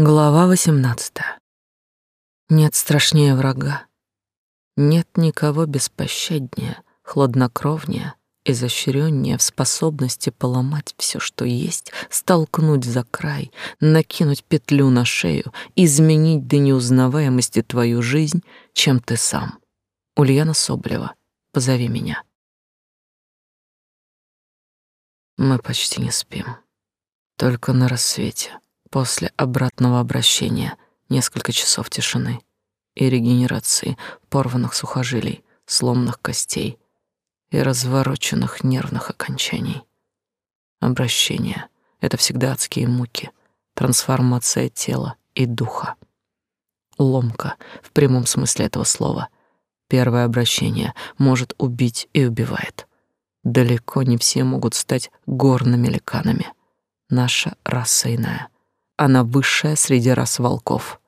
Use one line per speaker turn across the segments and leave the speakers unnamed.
Глава 18. Нет страшнее врага. Нет никого беспощаднее, хладнокровнее, изощреннее в способности поломать все, что есть, столкнуть за край, накинуть петлю на шею, изменить до неузнаваемости твою жизнь, чем ты сам. Ульяна Соболева. Позови меня. Мы почти не спим. Только на рассвете После обратного обращения несколько часов тишины и регенерации порванных сухожилий, сломанных костей и развороченных нервных окончаний. Обращение — это всегда адские муки, трансформация тела и духа. Ломка в прямом смысле этого слова. Первое обращение может убить и убивает. Далеко не все могут стать горными ликанами. Наша раса иная — она высшая среди рас волков.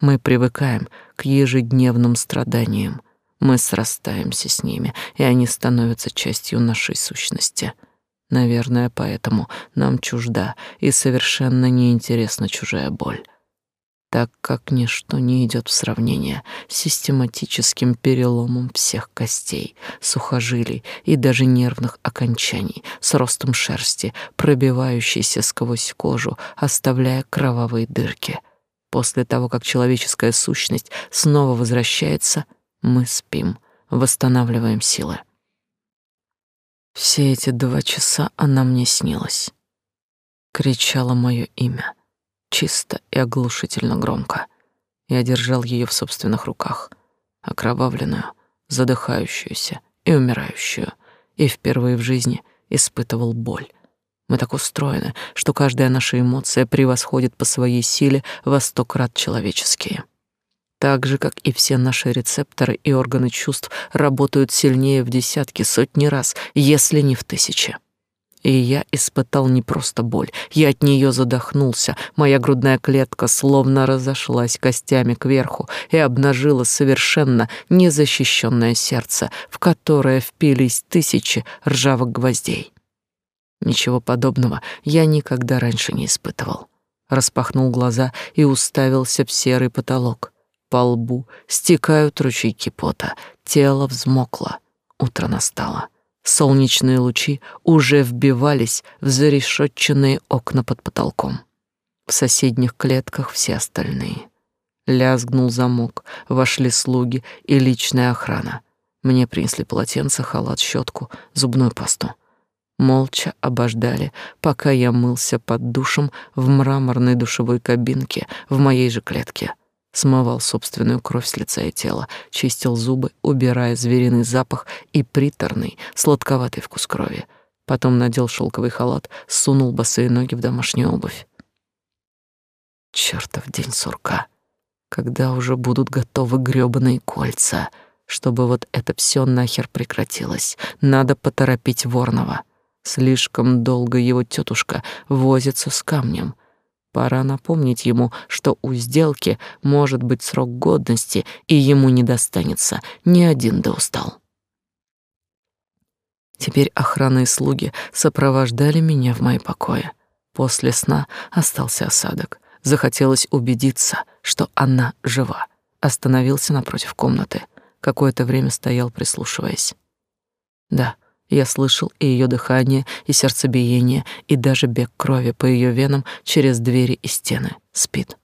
Мы привыкаем к ежедневным страданиям, мы срастаемся с ними, и они становятся частью нашей сущности. Наверное, поэтому нам чужда и совершенно неинтересна чужая боль так как ничто не идет в сравнение с систематическим переломом всех костей, сухожилий и даже нервных окончаний, с ростом шерсти, пробивающейся сквозь кожу, оставляя кровавые дырки. После того, как человеческая сущность снова возвращается, мы спим, восстанавливаем силы. Все эти два часа она мне снилась. Кричала мое имя — чисто и оглушительно громко. Я держал ее в собственных руках, окровавленную, задыхающуюся и умирающую, и впервые в жизни испытывал боль. Мы так устроены, что каждая наша эмоция превосходит по своей силе во сто крат человеческие. Так же, как и все наши рецепторы и органы чувств работают сильнее в десятки, сотни раз, если не в тысячи. И я испытал не просто боль, я от нее задохнулся. Моя грудная клетка словно разошлась костями кверху и обнажила совершенно незащищенное сердце, в которое впились тысячи ржавых гвоздей. Ничего подобного я никогда раньше не испытывал. Распахнул глаза и уставился в серый потолок. По лбу стекают ручейки пота, тело взмокло. Утро настало. Солнечные лучи уже вбивались в зарешетченные окна под потолком. В соседних клетках все остальные. Лязгнул замок, вошли слуги и личная охрана. Мне принесли полотенце, халат, щетку, зубную пасту. Молча обождали, пока я мылся под душем в мраморной душевой кабинке в моей же клетке смывал собственную кровь с лица и тела, чистил зубы, убирая звериный запах и приторный, сладковатый вкус крови. Потом надел шелковый халат, сунул босые ноги в домашнюю обувь. Чертов день сурка. Когда уже будут готовы грёбаные кольца, чтобы вот это все нахер прекратилось. Надо поторопить Ворнова. Слишком долго его тетушка возится с камнем. Пора напомнить ему, что у сделки может быть срок годности, и ему не достанется ни один да устал. Теперь охрана и слуги сопровождали меня в мои покои. После сна остался осадок. Захотелось убедиться, что она жива. Остановился напротив комнаты. Какое-то время стоял, прислушиваясь. Да, я слышал и ее дыхание, и сердцебиение, и даже бег крови по ее венам через двери и стены. Спит.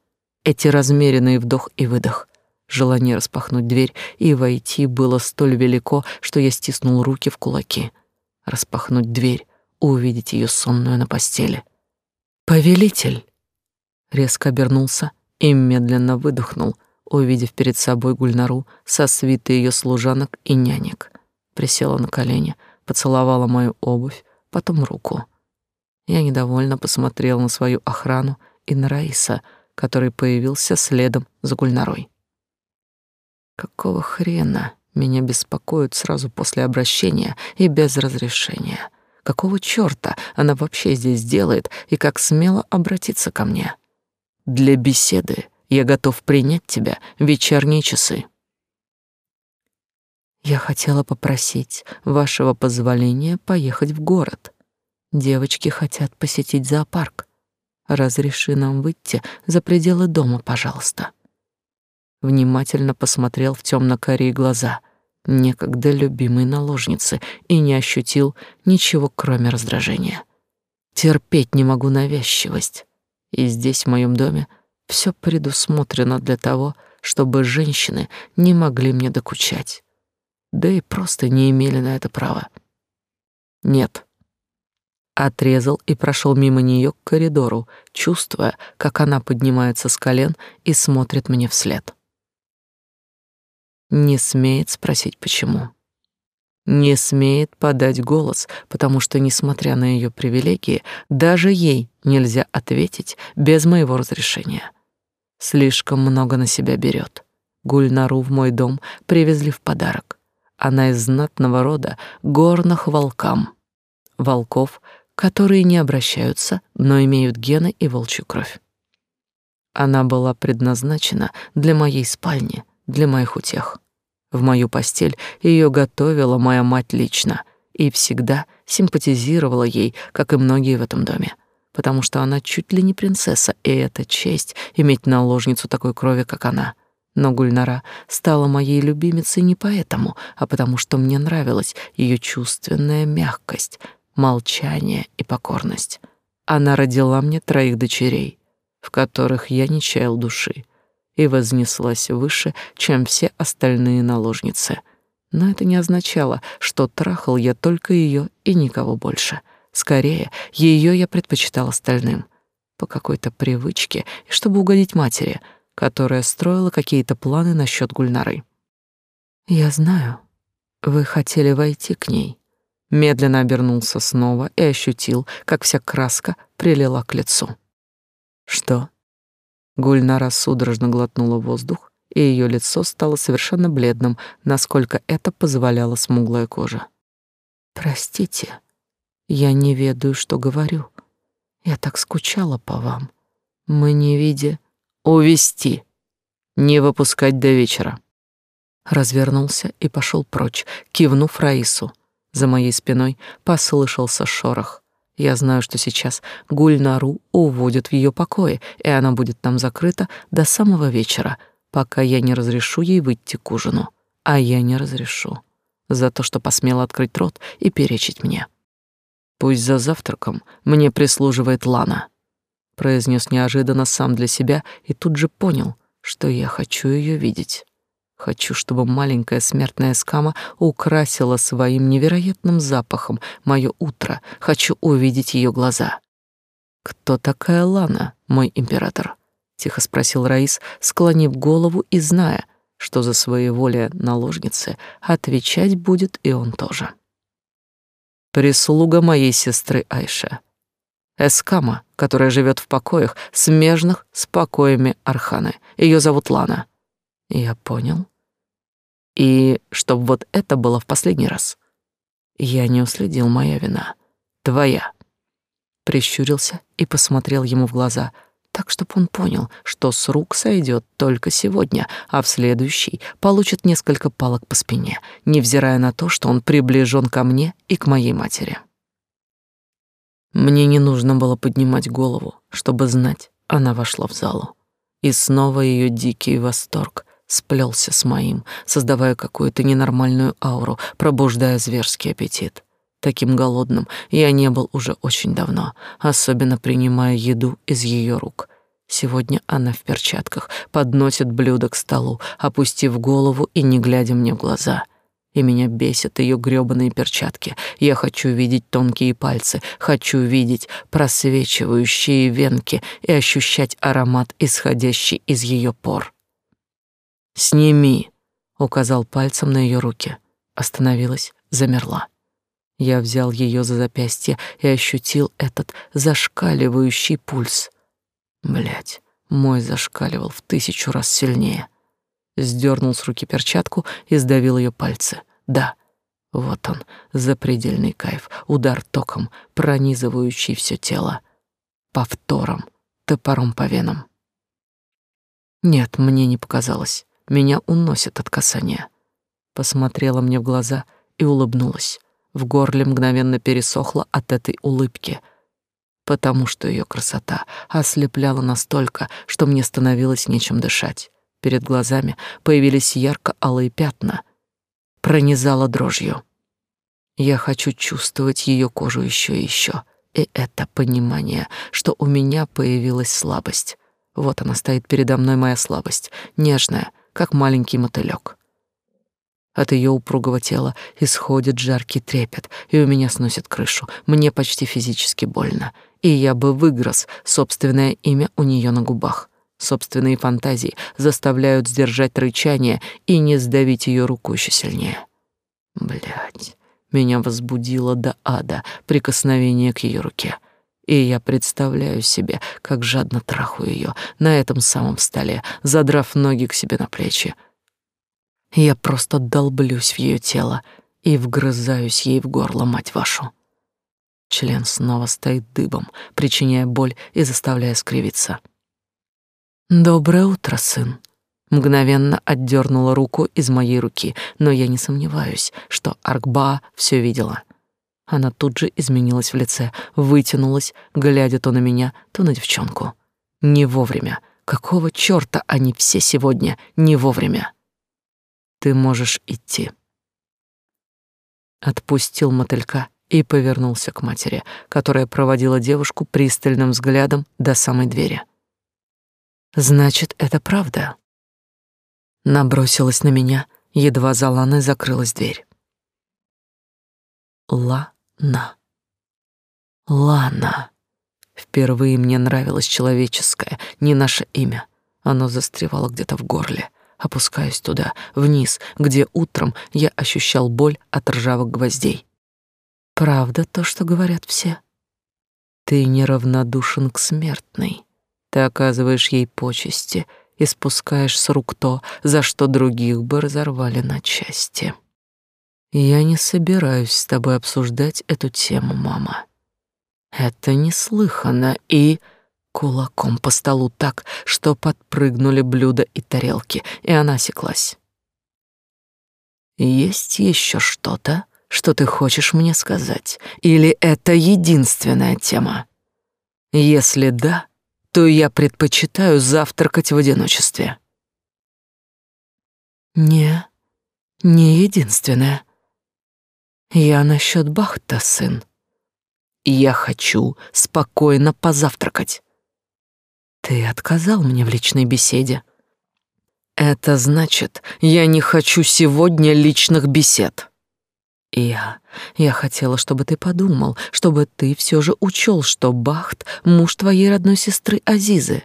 Эти размеренные вдох и выдох. Желание распахнуть дверь и войти было столь велико, что я стиснул руки в кулаки. Распахнуть дверь, увидеть ее сонную на постели. «Повелитель!» Резко обернулся и медленно выдохнул, увидев перед собой Гульнару со свитой ее служанок и нянек. Присела на колени, поцеловала мою обувь, потом руку. Я недовольно посмотрел на свою охрану и на Раиса, который появился следом за Гульнарой. Какого хрена меня беспокоит сразу после обращения и без разрешения? Какого чёрта она вообще здесь делает и как смело обратиться ко мне? Для беседы я готов принять тебя в вечерние часы. Я хотела попросить вашего позволения поехать в город. Девочки хотят посетить зоопарк. Разреши нам выйти за пределы дома, пожалуйста. Внимательно посмотрел в темно-карие глаза некогда любимой наложницы и не ощутил ничего, кроме раздражения. Терпеть не могу навязчивость. И здесь, в моем доме, все предусмотрено для того, чтобы женщины не могли мне докучать. Да и просто не имели на это права. Нет. Отрезал и прошел мимо нее к коридору, чувствуя, как она поднимается с колен и смотрит мне вслед. Не смеет спросить, почему. Не смеет подать голос, потому что, несмотря на ее привилегии, даже ей нельзя ответить без моего разрешения. Слишком много на себя берет. Гульнару в мой дом привезли в подарок. Она из знатного рода горных волкам. Волков, которые не обращаются, но имеют гены и волчью кровь. Она была предназначена для моей спальни, для моих утех. В мою постель ее готовила моя мать лично и всегда симпатизировала ей, как и многие в этом доме потому что она чуть ли не принцесса, и это честь иметь наложницу такой крови, как она. Но Гульнара стала моей любимицей не поэтому, а потому что мне нравилась ее чувственная мягкость, молчание и покорность. Она родила мне троих дочерей, в которых я не чаял души, и вознеслась выше, чем все остальные наложницы. Но это не означало, что трахал я только ее и никого больше — Скорее, ее я предпочитал остальным. По какой-то привычке и чтобы угодить матери, которая строила какие-то планы насчет Гульнары. «Я знаю. Вы хотели войти к ней». Медленно обернулся снова и ощутил, как вся краска прилила к лицу. «Что?» Гульнара судорожно глотнула воздух, и ее лицо стало совершенно бледным, насколько это позволяла смуглая кожа. «Простите», я не ведаю, что говорю. Я так скучала по вам. Мы не видя... Увести. Не выпускать до вечера. Развернулся и пошел прочь, кивнув Раису. За моей спиной послышался шорох. Я знаю, что сейчас Гульнару уводят в ее покое, и она будет там закрыта до самого вечера, пока я не разрешу ей выйти к ужину. А я не разрешу. За то, что посмела открыть рот и перечить мне. Пусть за завтраком мне прислуживает Лана, произнес неожиданно сам для себя и тут же понял, что я хочу ее видеть. Хочу, чтобы маленькая смертная скама украсила своим невероятным запахом мое утро. Хочу увидеть ее глаза. Кто такая Лана, мой император? тихо спросил Раис, склонив голову и зная, что за своеволие наложницы отвечать будет и он тоже прислуга моей сестры Айша. Эскама, которая живет в покоях, смежных с покоями Арханы. Ее зовут Лана. Я понял. И чтоб вот это было в последний раз. Я не уследил, моя вина. Твоя. Прищурился и посмотрел ему в глаза — так, чтобы он понял, что с рук сойдет только сегодня, а в следующий получит несколько палок по спине, невзирая на то, что он приближен ко мне и к моей матери. Мне не нужно было поднимать голову, чтобы знать, она вошла в залу. И снова ее дикий восторг сплелся с моим, создавая какую-то ненормальную ауру, пробуждая зверский аппетит. Таким голодным я не был уже очень давно, особенно принимая еду из ее рук. Сегодня она в перчатках подносит блюдо к столу, опустив голову и не глядя мне в глаза. И меня бесят ее грёбаные перчатки. Я хочу видеть тонкие пальцы, хочу видеть просвечивающие венки и ощущать аромат, исходящий из ее пор. «Сними», — указал пальцем на ее руки. Остановилась, замерла. Я взял ее за запястье и ощутил этот зашкаливающий пульс. Блять, мой зашкаливал в тысячу раз сильнее. Сдернул с руки перчатку и сдавил ее пальцы. Да, вот он, запредельный кайф, удар током, пронизывающий все тело. Повтором, топором по венам. Нет, мне не показалось. Меня уносит от касания. Посмотрела мне в глаза и улыбнулась. В горле мгновенно пересохло от этой улыбки. потому что ее красота ослепляла настолько, что мне становилось нечем дышать. Перед глазами появились ярко-алые пятна, пронизала дрожью. Я хочу чувствовать ее кожу еще и еще. И это понимание, что у меня появилась слабость. Вот она стоит передо мной, моя слабость, нежная, как маленький мотылек. От ее упругого тела исходит жаркий трепет, и у меня сносит крышу. Мне почти физически больно, и я бы выгрыз собственное имя у нее на губах. Собственные фантазии заставляют сдержать рычание и не сдавить ее руку еще сильнее. Блядь, меня возбудило до ада прикосновение к ее руке. И я представляю себе, как жадно трахаю ее на этом самом столе, задрав ноги к себе на плечи, я просто долблюсь в ее тело и вгрызаюсь ей в горло, мать вашу. Член снова стоит дыбом, причиняя боль и заставляя скривиться. «Доброе утро, сын!» Мгновенно отдернула руку из моей руки, но я не сомневаюсь, что Аркба все видела. Она тут же изменилась в лице, вытянулась, глядя то на меня, то на девчонку. Не вовремя. Какого чёрта они все сегодня не вовремя? Ты можешь идти. Отпустил мотылька и повернулся к матери, которая проводила девушку пристальным взглядом до самой двери. Значит, это правда. Набросилась на меня, едва за Ланой закрылась дверь. Лана. Лана. Впервые мне нравилось человеческое, не наше имя. Оно застревало где-то в горле. Опускаюсь туда, вниз, где утром я ощущал боль от ржавых гвоздей. Правда то, что говорят все? Ты неравнодушен к смертной. Ты оказываешь ей почести и спускаешь с рук то, за что других бы разорвали на части. Я не собираюсь с тобой обсуждать эту тему, мама. Это неслыханно и кулаком по столу так, что подпрыгнули блюда и тарелки, и она секлась. Есть еще что-то, что ты хочешь мне сказать, или это единственная тема? Если да, то я предпочитаю завтракать в одиночестве. Не, не единственная. Я насчет Бахта, сын. Я хочу спокойно позавтракать. Ты отказал мне в личной беседе. Это значит, я не хочу сегодня личных бесед. Я, я хотела, чтобы ты подумал, чтобы ты все же учел, что Бахт — муж твоей родной сестры Азизы.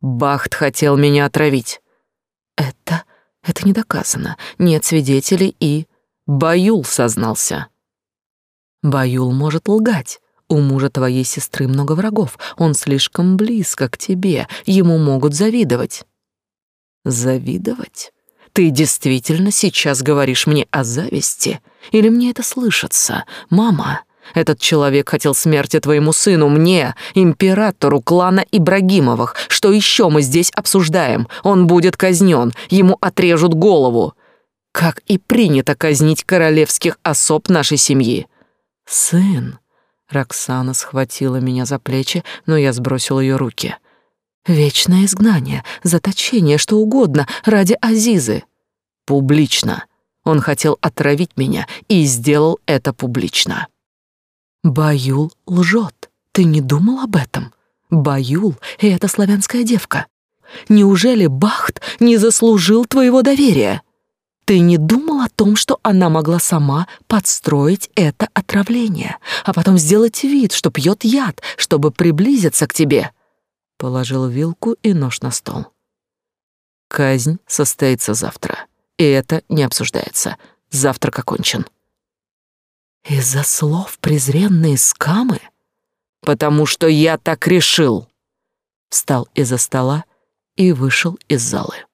Бахт хотел меня отравить. Это, это не доказано. Нет свидетелей и... Баюл сознался. Баюл может лгать. У мужа твоей сестры много врагов. Он слишком близко к тебе. Ему могут завидовать. Завидовать? Ты действительно сейчас говоришь мне о зависти? Или мне это слышится? Мама, этот человек хотел смерти твоему сыну, мне, императору клана Ибрагимовых. Что еще мы здесь обсуждаем? Он будет казнен, ему отрежут голову. Как и принято казнить королевских особ нашей семьи. Сын, Роксана схватила меня за плечи, но я сбросил ее руки. Вечное изгнание, заточение, что угодно ради Азизы. Публично. Он хотел отравить меня и сделал это публично. Баюл лжет. Ты не думал об этом? Баюл — это славянская девка. Неужели Бахт не заслужил твоего доверия? Ты не думал о том, что она могла сама подстроить это отравление, а потом сделать вид, что пьет яд, чтобы приблизиться к тебе?» Положил вилку и нож на стол. «Казнь состоится завтра, и это не обсуждается. Завтрак окончен». «Из-за слов презренные скамы?» «Потому что я так решил!» Встал из-за стола и вышел из залы.